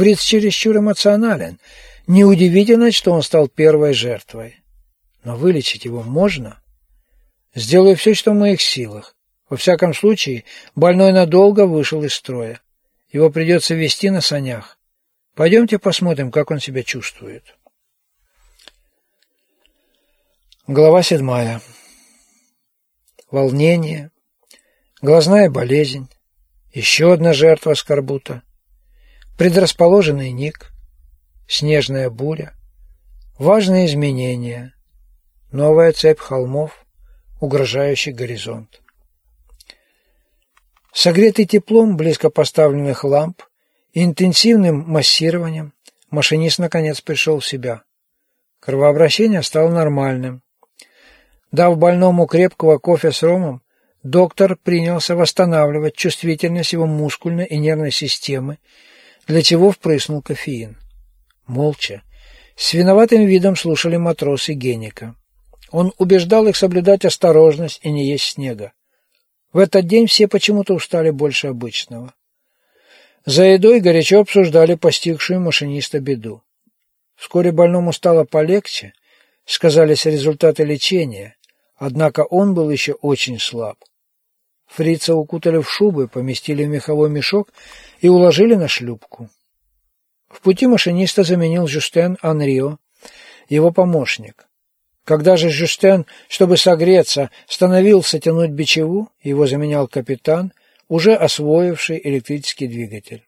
Фриц чересчур эмоционален. Неудивительно, что он стал первой жертвой. Но вылечить его можно? Сделаю все, что в моих силах. Во всяком случае, больной надолго вышел из строя. Его придется вести на санях. Пойдемте посмотрим, как он себя чувствует. Глава седьмая. Волнение, глазная болезнь, еще одна жертва скорбута, предрасположенный ник, снежная буря, важные изменения, новая цепь холмов, угрожающий горизонт. Согретый теплом близко поставленных ламп и интенсивным массированием, машинист наконец пришел в себя. Кровообращение стало нормальным. Дав больному крепкого кофе с ромом, доктор принялся восстанавливать чувствительность его мускульной и нервной системы, для чего впрыснул кофеин. Молча, с виноватым видом слушали матросы Геника. Он убеждал их соблюдать осторожность и не есть снега. В этот день все почему-то устали больше обычного. За едой горячо обсуждали постигшую машиниста беду. Вскоре больному стало полегче, сказались результаты лечения, однако он был еще очень слаб. Фрица укутали в шубы, поместили в меховой мешок и уложили на шлюпку. В пути машиниста заменил Жюстен Анрио, его помощник. Когда же Жюстен, чтобы согреться, становился тянуть бичеву, его заменял капитан, уже освоивший электрический двигатель.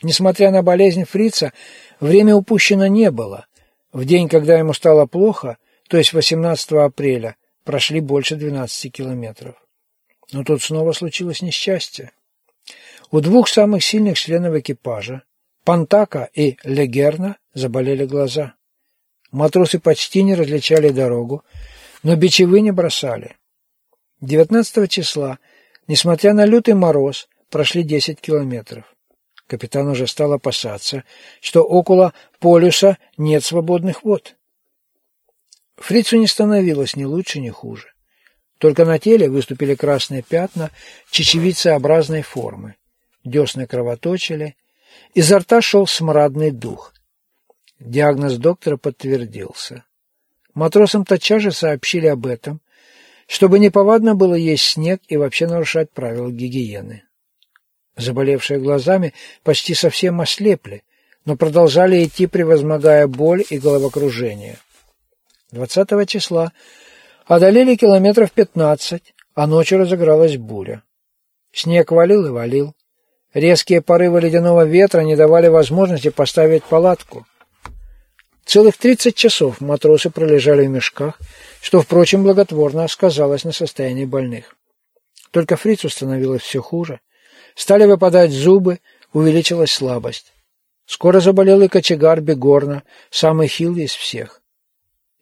Несмотря на болезнь фрица, время упущено не было. В день, когда ему стало плохо, то есть 18 апреля, прошли больше 12 километров. Но тут снова случилось несчастье. У двух самых сильных членов экипажа, Пантака и Легерна, заболели глаза. Матросы почти не различали дорогу, но бичевы не бросали. 19 числа, несмотря на лютый мороз, прошли 10 километров. Капитан уже стал опасаться, что около полюса нет свободных вод. Фрицу не становилось ни лучше, ни хуже. Только на теле выступили красные пятна чечевицеобразной формы. Десны кровоточили, изо рта шел смрадный дух. Диагноз доктора подтвердился. Матросам тотчас же сообщили об этом, чтобы неповадно было есть снег и вообще нарушать правила гигиены. Заболевшие глазами почти совсем ослепли, но продолжали идти, превозмогая боль и головокружение. 20 числа одолели километров пятнадцать, а ночью разыгралась буря. Снег валил и валил. Резкие порывы ледяного ветра не давали возможности поставить палатку. Целых 30 часов матросы пролежали в мешках, что, впрочем, благотворно сказалось на состоянии больных. Только фрицу становилось все хуже. Стали выпадать зубы, увеличилась слабость. Скоро заболел и кочегар Бегорна, самый хилый из всех.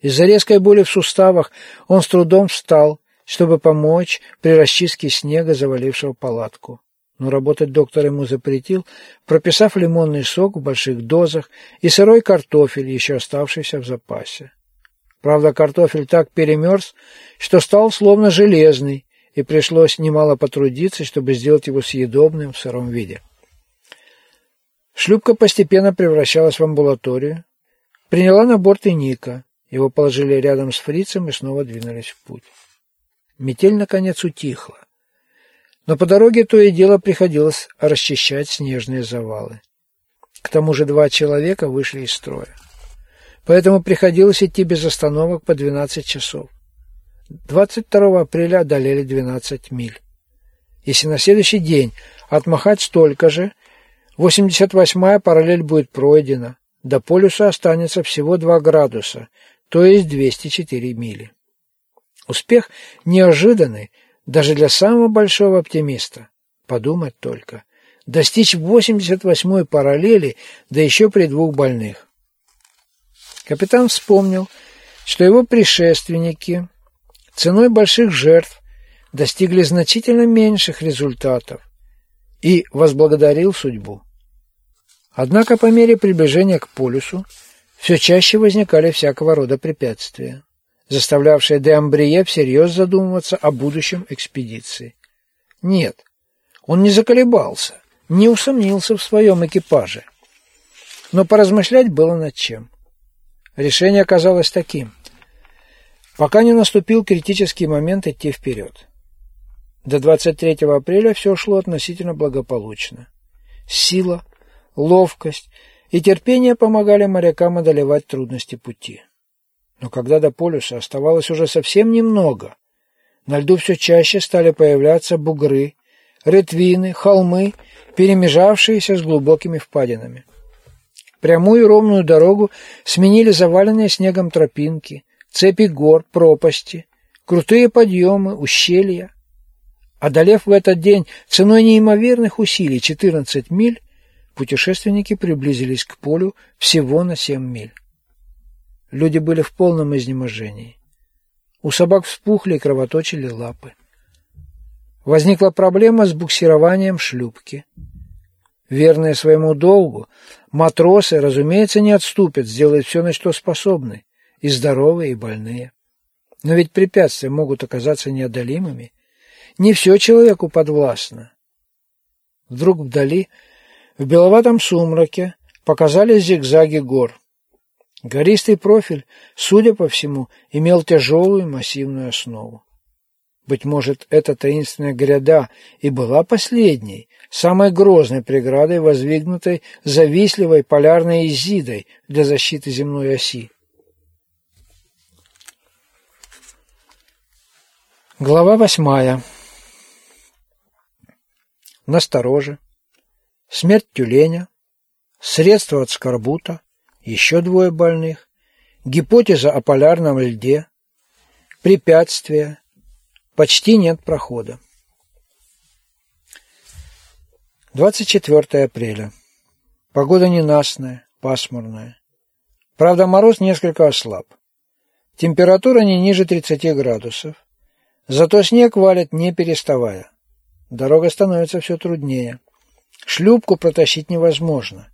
Из-за резкой боли в суставах он с трудом встал, чтобы помочь при расчистке снега, завалившего палатку но работать доктор ему запретил, прописав лимонный сок в больших дозах и сырой картофель, еще оставшийся в запасе. Правда, картофель так перемерз, что стал словно железный, и пришлось немало потрудиться, чтобы сделать его съедобным в сыром виде. Шлюпка постепенно превращалась в амбулаторию, приняла на борт и Ника. Его положили рядом с фрицем и снова двинулись в путь. Метель, наконец, утихла. Но по дороге то и дело приходилось расчищать снежные завалы. К тому же два человека вышли из строя. Поэтому приходилось идти без остановок по 12 часов. 22 апреля одолели 12 миль. Если на следующий день отмахать столько же, 88-я параллель будет пройдена. До полюса останется всего 2 градуса, то есть 204 мили. Успех неожиданный, даже для самого большого оптимиста. Подумать только. Достичь 88-й параллели, да еще при двух больных. Капитан вспомнил, что его предшественники ценой больших жертв достигли значительно меньших результатов и возблагодарил судьбу. Однако по мере приближения к полюсу все чаще возникали всякого рода препятствия заставлявшая де Амбрие всерьез задумываться о будущем экспедиции. Нет, он не заколебался, не усомнился в своем экипаже. Но поразмышлять было над чем. Решение оказалось таким. Пока не наступил критический момент идти вперед. До 23 апреля все шло относительно благополучно. Сила, ловкость и терпение помогали морякам одолевать трудности пути. Но когда до полюса оставалось уже совсем немного, на льду все чаще стали появляться бугры, ретвины, холмы, перемежавшиеся с глубокими впадинами. Прямую ровную дорогу сменили заваленные снегом тропинки, цепи гор, пропасти, крутые подъемы, ущелья. Одолев в этот день ценой неимоверных усилий 14 миль, путешественники приблизились к полю всего на 7 миль. Люди были в полном изнеможении. У собак вспухли и кровоточили лапы. Возникла проблема с буксированием шлюпки. Верные своему долгу, матросы, разумеется, не отступят, сделают все, на что способны, и здоровые, и больные. Но ведь препятствия могут оказаться неодолимыми. Не все человеку подвластно. Вдруг вдали, в беловатом сумраке, показались зигзаги гор. Гористый профиль, судя по всему, имел тяжелую массивную основу. Быть может, эта таинственная гряда и была последней, самой грозной преградой, воздвигнутой завистливой полярной Изидой для защиты земной оси. Глава восьмая. Настороже. Смерть тюленя. Средства от скорбута еще двое больных, гипотеза о полярном льде, препятствия, почти нет прохода. 24 апреля. Погода ненастная, пасмурная. Правда, мороз несколько ослаб. Температура не ниже 30 градусов. Зато снег валит не переставая. Дорога становится все труднее. Шлюпку протащить невозможно.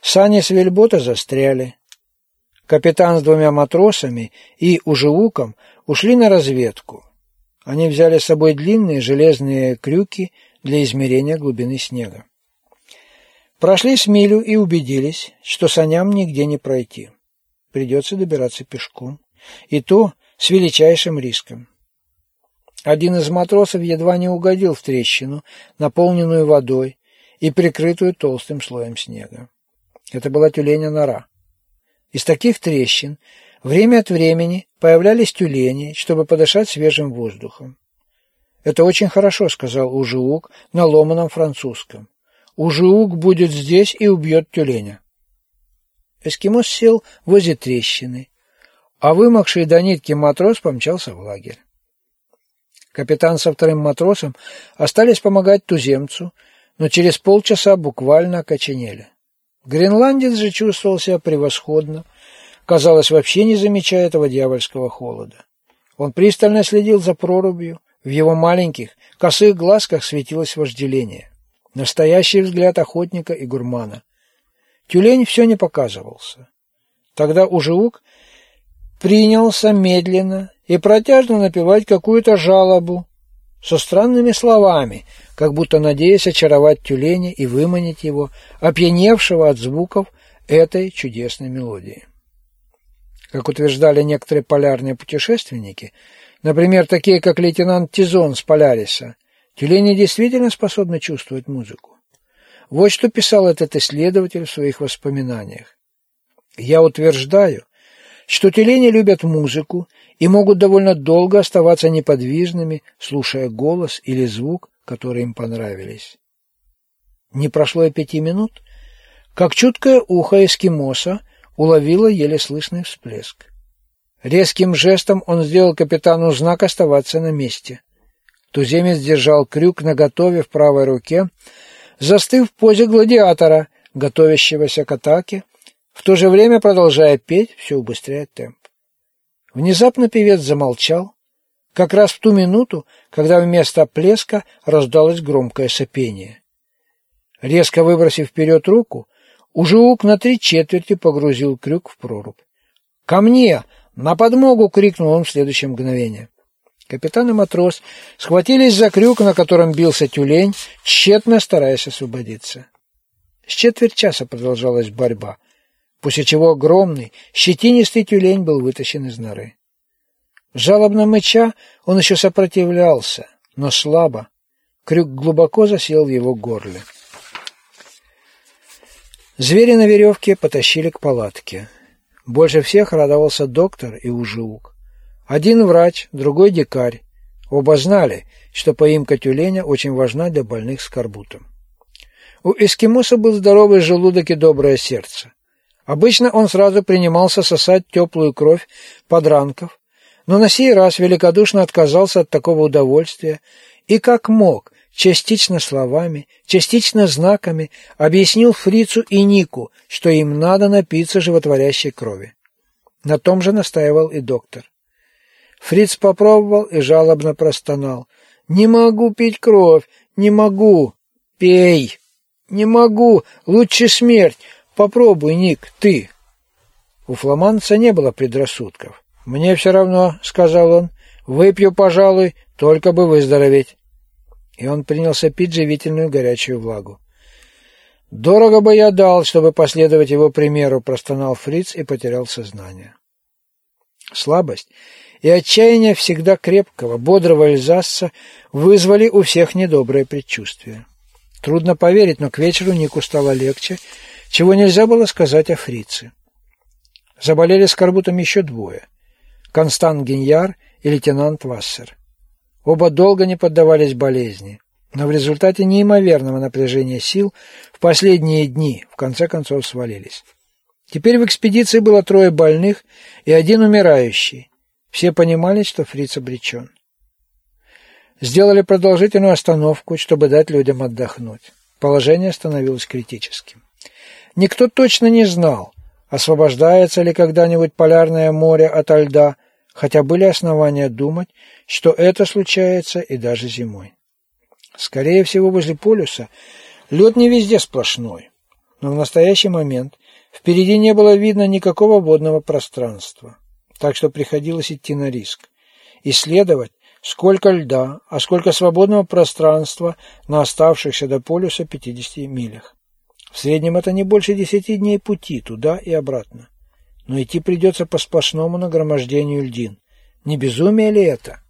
Сани с вельбота застряли. Капитан с двумя матросами и ужелуком ушли на разведку. Они взяли с собой длинные железные крюки для измерения глубины снега. Прошли с милю и убедились, что саням нигде не пройти. Придется добираться пешком. И то с величайшим риском. Один из матросов едва не угодил в трещину, наполненную водой и прикрытую толстым слоем снега. Это была тюленя нора. Из таких трещин время от времени появлялись тюлени, чтобы подышать свежим воздухом. «Это очень хорошо», — сказал Ужиук на ломаном французском. «Ужиук будет здесь и убьет тюленя». Эскимос сел возле трещины, а вымокший до нитки матрос помчался в лагерь. Капитан со вторым матросом остались помогать туземцу, но через полчаса буквально окоченели. Гренландец же чувствовал себя превосходно, казалось, вообще не замечая этого дьявольского холода. Он пристально следил за прорубью, в его маленьких, косых глазках светилось вожделение. Настоящий взгляд охотника и гурмана. Тюлень все не показывался. Тогда Ужиук принялся медленно и протяжно напевать какую-то жалобу со странными словами, как будто надеясь очаровать тюленя и выманить его, опьяневшего от звуков этой чудесной мелодии. Как утверждали некоторые полярные путешественники, например, такие как лейтенант Тизон с Поляриса, тюлени действительно способны чувствовать музыку. Вот что писал этот исследователь в своих воспоминаниях. «Я утверждаю, что тюлени любят музыку и могут довольно долго оставаться неподвижными, слушая голос или звук, которые им понравились. Не прошло и пяти минут, как чуткое ухо эскимоса уловило еле слышный всплеск. Резким жестом он сделал капитану знак оставаться на месте. Туземец держал крюк наготове в правой руке, застыв в позе гладиатора, готовящегося к атаке, в то же время продолжая петь, все убыстряя темп. Внезапно певец замолчал, как раз в ту минуту, когда вместо плеска раздалось громкое сопение. Резко выбросив вперед руку, Ужиук на три четверти погрузил крюк в прорубь. «Ко мне! На подмогу!» — крикнул он в следующее мгновение. Капитан и матрос схватились за крюк, на котором бился тюлень, тщетно стараясь освободиться. С четверть часа продолжалась борьба, после чего огромный, щетинистый тюлень был вытащен из норы. Жалобно мыча, он еще сопротивлялся, но слабо. Крюк глубоко засел в его горле. Звери на веревке потащили к палатке. Больше всех радовался доктор и Ужиук. Один врач, другой дикарь. Оба знали, что поимка тюленя очень важна для больных скорбутом. У эскимоса был здоровый желудок и доброе сердце. Обычно он сразу принимался сосать теплую кровь подранков, но на сей раз великодушно отказался от такого удовольствия и как мог, частично словами, частично знаками объяснил Фрицу и Нику, что им надо напиться животворящей крови. На том же настаивал и доктор. Фриц попробовал и жалобно простонал. «Не могу пить кровь! Не могу! Пей!» «Не могу! Лучше смерть! Попробуй, Ник, ты!» У фламандца не было предрассудков. «Мне все равно», — сказал он, — «выпью, пожалуй, только бы выздороветь». И он принялся пить живительную горячую влагу. «Дорого бы я дал, чтобы последовать его примеру», — простонал Фриц и потерял сознание. Слабость и отчаяние всегда крепкого, бодрого эльзасца вызвали у всех недоброе предчувствие. Трудно поверить, но к вечеру Нику стало легче, чего нельзя было сказать о фрице. Заболели скорбутом еще двое – Констант Гиньяр и лейтенант Вассер. Оба долго не поддавались болезни, но в результате неимоверного напряжения сил в последние дни в конце концов свалились. Теперь в экспедиции было трое больных и один умирающий. Все понимали, что фриц обречен. Сделали продолжительную остановку, чтобы дать людям отдохнуть. Положение становилось критическим. Никто точно не знал, освобождается ли когда-нибудь полярное море от льда, хотя были основания думать, что это случается и даже зимой. Скорее всего, возле полюса лед не везде сплошной, но в настоящий момент впереди не было видно никакого водного пространства, так что приходилось идти на риск, исследовать сколько льда, а сколько свободного пространства на оставшихся до полюса 50 милях. В среднем это не больше 10 дней пути туда и обратно. Но идти придется по сплошному нагромождению льдин. Не безумие ли это?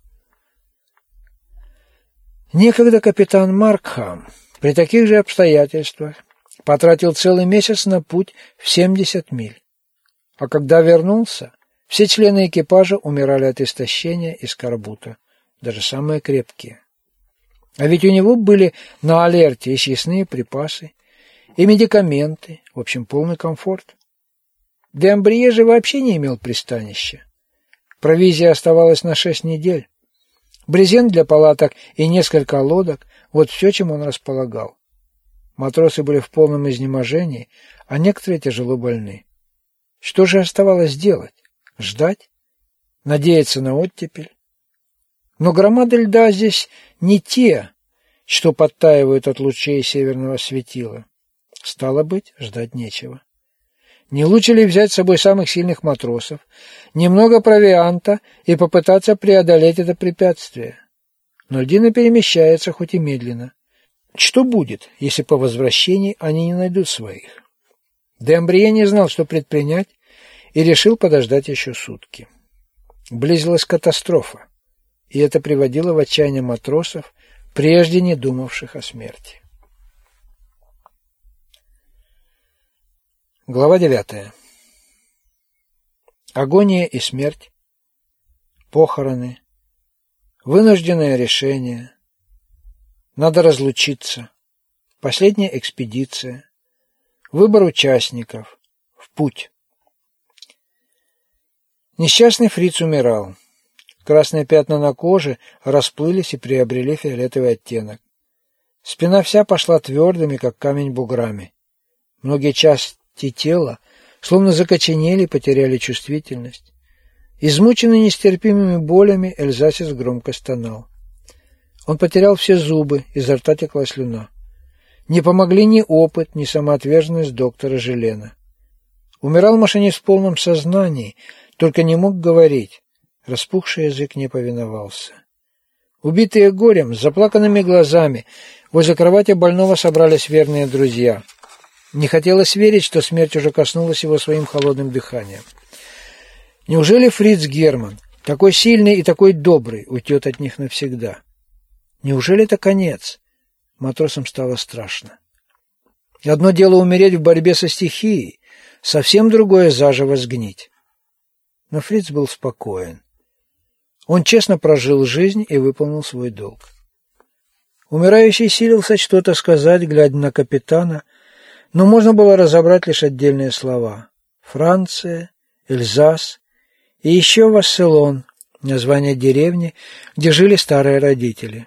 Некогда капитан Маркхам при таких же обстоятельствах потратил целый месяц на путь в 70 миль. А когда вернулся, все члены экипажа умирали от истощения и скорбута даже самые крепкие. А ведь у него были на алерте и съестные припасы, и медикаменты, в общем, полный комфорт. Дембрие же вообще не имел пристанища. Провизия оставалась на шесть недель. Брезент для палаток и несколько лодок – вот все, чем он располагал. Матросы были в полном изнеможении, а некоторые тяжело больны. Что же оставалось делать? Ждать? Надеяться на оттепель? Но громады льда здесь не те, что подтаивают от лучей северного светила. Стало быть, ждать нечего. Не лучше ли взять с собой самых сильных матросов, немного провианта и попытаться преодолеть это препятствие? Но льдина перемещается, хоть и медленно. Что будет, если по возвращении они не найдут своих? Дембрие не знал, что предпринять, и решил подождать еще сутки. Близилась катастрофа и это приводило в отчаяние матросов, прежде не думавших о смерти. Глава девятая. Агония и смерть, похороны, вынужденное решение, надо разлучиться, последняя экспедиция, выбор участников, в путь. Несчастный фриц умирал. Красные пятна на коже расплылись и приобрели фиолетовый оттенок. Спина вся пошла твердыми, как камень буграми. Многие части тела словно закоченели потеряли чувствительность. Измученный нестерпимыми болями, Эльзасис громко стонал. Он потерял все зубы, изо рта текла слюна. Не помогли ни опыт, ни самоотверженность доктора Желена. Умирал машинист в полном сознании, только не мог говорить. Распухший язык не повиновался. Убитые горем, с заплаканными глазами, возле кровати больного собрались верные друзья. Не хотелось верить, что смерть уже коснулась его своим холодным дыханием. Неужели Фриц Герман, такой сильный и такой добрый, уйдет от них навсегда? Неужели это конец? Матросам стало страшно. Одно дело умереть в борьбе со стихией, совсем другое заживо сгнить. Но Фриц был спокоен. Он честно прожил жизнь и выполнил свой долг. Умирающий силился что-то сказать, глядя на капитана, но можно было разобрать лишь отдельные слова. Франция, Эльзас и еще Васселон, название деревни, где жили старые родители.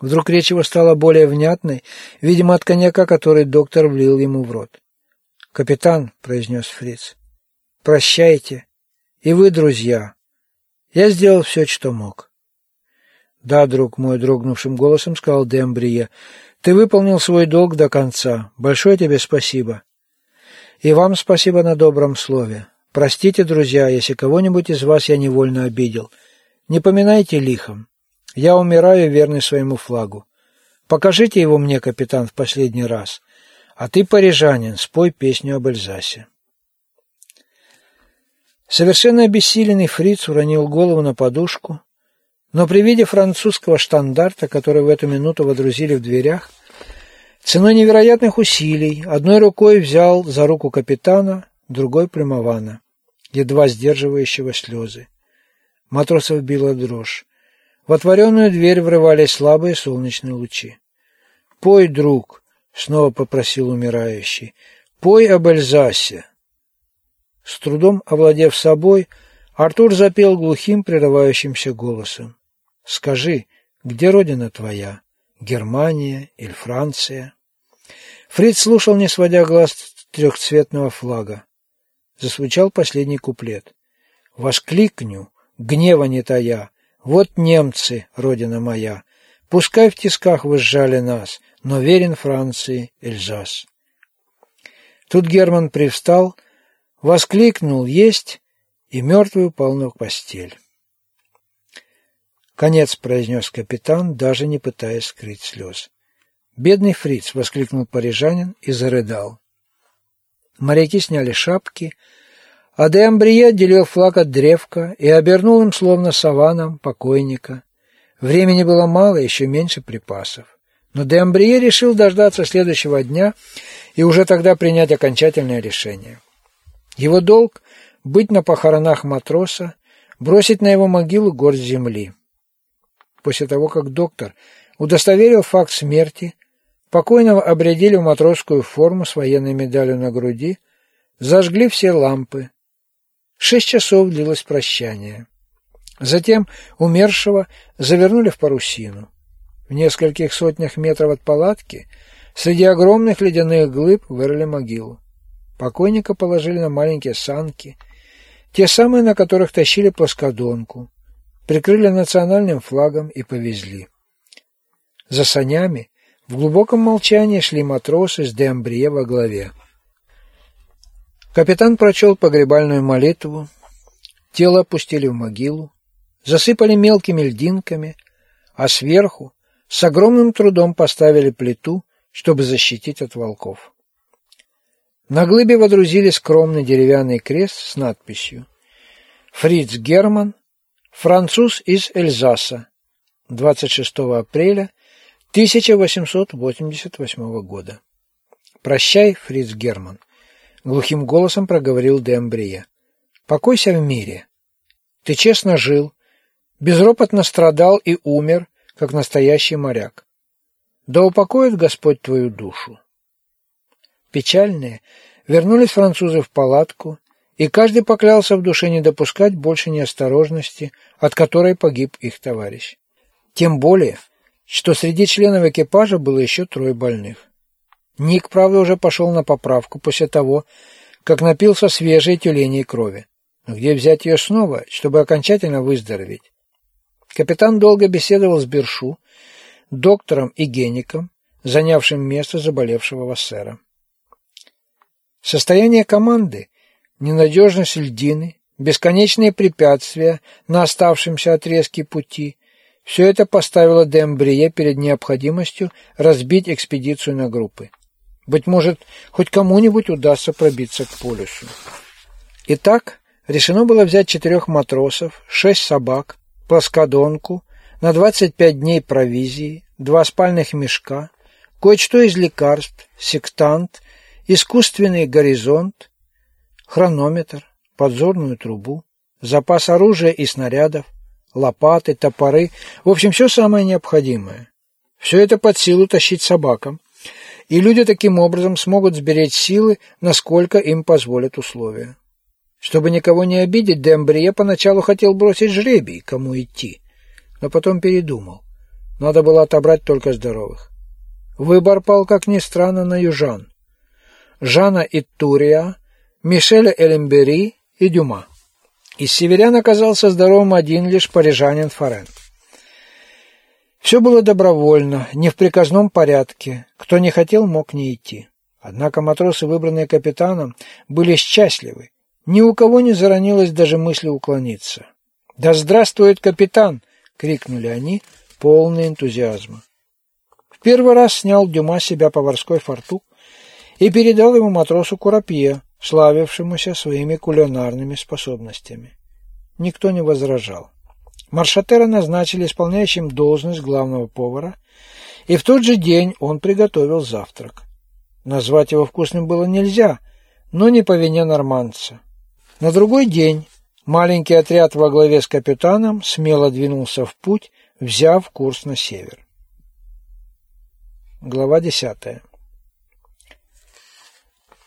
Вдруг речь его стала более внятной, видимо, от коньяка, который доктор влил ему в рот. «Капитан», — произнес Фриц, — «прощайте. И вы, друзья. Я сделал все, что мог». «Да, друг мой», — дрогнувшим голосом сказал Дембрие, — «ты выполнил свой долг до конца. Большое тебе спасибо». «И вам спасибо на добром слове. Простите, друзья, если кого-нибудь из вас я невольно обидел. Не поминайте лихом. Я умираю, верный своему флагу. Покажите его мне, капитан, в последний раз. А ты, парижанин, спой песню об Эльзасе». Совершенно обессиленный фриц уронил голову на подушку, но при виде французского штандарта, который в эту минуту водрузили в дверях, ценой невероятных усилий одной рукой взял за руку капитана, другой прямована, едва сдерживающего слезы. Матросов била дрожь. В отворенную дверь врывались слабые солнечные лучи. «Пой, друг!» — снова попросил умирающий. «Пой об Эльзасе!» С трудом овладев собой, Артур запел глухим, прерывающимся голосом. Скажи, где родина твоя? Германия или Франция? Фриц слушал, не сводя глаз трехцветного флага. Засвучал последний куплет. «Воскликню, гнева не тая, вот немцы, родина моя, пускай в тисках вы сжали нас, но верен Франции Эльзас». Тут Герман привстал, воскликнул «Есть!» и мертвый упал на постель. «Конец», — произнес капитан, даже не пытаясь скрыть слез. «Бедный фриц!» — воскликнул парижанин и зарыдал. Моряки сняли шапки, а де Амбрие отделил флаг от древка и обернул им словно саваном покойника. Времени было мало, еще меньше припасов. Но де Амбрие решил дождаться следующего дня и уже тогда принять окончательное решение. Его долг — быть на похоронах матроса, бросить на его могилу горсть земли после того, как доктор удостоверил факт смерти, покойного обрядили в матросскую форму с военной медалью на груди, зажгли все лампы. Шесть часов длилось прощание. Затем умершего завернули в парусину. В нескольких сотнях метров от палатки среди огромных ледяных глыб вырыли могилу. Покойника положили на маленькие санки, те самые, на которых тащили плоскодонку прикрыли национальным флагом и повезли. За санями в глубоком молчании шли матросы с Деамбрие во главе. Капитан прочел погребальную молитву, тело опустили в могилу, засыпали мелкими льдинками, а сверху с огромным трудом поставили плиту, чтобы защитить от волков. На глыбе водрузили скромный деревянный крест с надписью «Фриц Герман, Француз из Эльзаса. 26 апреля 1888 года. «Прощай, Фриц Герман», — глухим голосом проговорил де. «Покойся в мире. Ты честно жил, безропотно страдал и умер, как настоящий моряк. Да упокоит Господь твою душу». Печальные вернулись французы в палатку, и каждый поклялся в душе не допускать больше неосторожности, от которой погиб их товарищ. Тем более, что среди членов экипажа было еще трое больных. Ник, правда, уже пошел на поправку после того, как напился свежей тюленей крови. Но где взять ее снова, чтобы окончательно выздороветь? Капитан долго беседовал с Бершу, доктором и геником, занявшим место заболевшего вассера. Состояние команды ненадежность льдины, бесконечные препятствия на оставшемся отрезке пути – все это поставило Дембрие перед необходимостью разбить экспедицию на группы. Быть может, хоть кому-нибудь удастся пробиться к полюсу. Итак, решено было взять четырех матросов, шесть собак, плоскодонку, на 25 дней провизии, два спальных мешка, кое-что из лекарств, сектант, искусственный горизонт, хронометр, подзорную трубу, запас оружия и снарядов, лопаты, топоры, в общем, все самое необходимое. Все это под силу тащить собакам, и люди таким образом смогут сберечь силы, насколько им позволят условия. Чтобы никого не обидеть, Дембрие поначалу хотел бросить жребий, кому идти, но потом передумал. Надо было отобрать только здоровых. Выбор пал, как ни странно, на южан. Жана Иттурия, Мишеля Элембери и Дюма. Из северян оказался здоровым один лишь парижанин Форен. Все было добровольно, не в приказном порядке. Кто не хотел, мог не идти. Однако матросы, выбранные капитаном, были счастливы. Ни у кого не заронилось даже мысли уклониться. «Да здравствует капитан!» — крикнули они, полные энтузиазма. В первый раз снял Дюма себя поварской фартук и передал ему матросу Курапье, славившемуся своими кулинарными способностями. Никто не возражал. Маршатера назначили исполняющим должность главного повара, и в тот же день он приготовил завтрак. Назвать его вкусным было нельзя, но не по вине норманца. На другой день маленький отряд во главе с капитаном смело двинулся в путь, взяв курс на север. Глава десятая.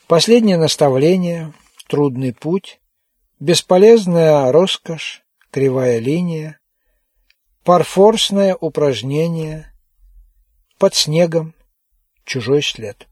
Последнее наставление, трудный путь, бесполезная роскошь, кривая линия, парфорсное упражнение, под снегом чужой след.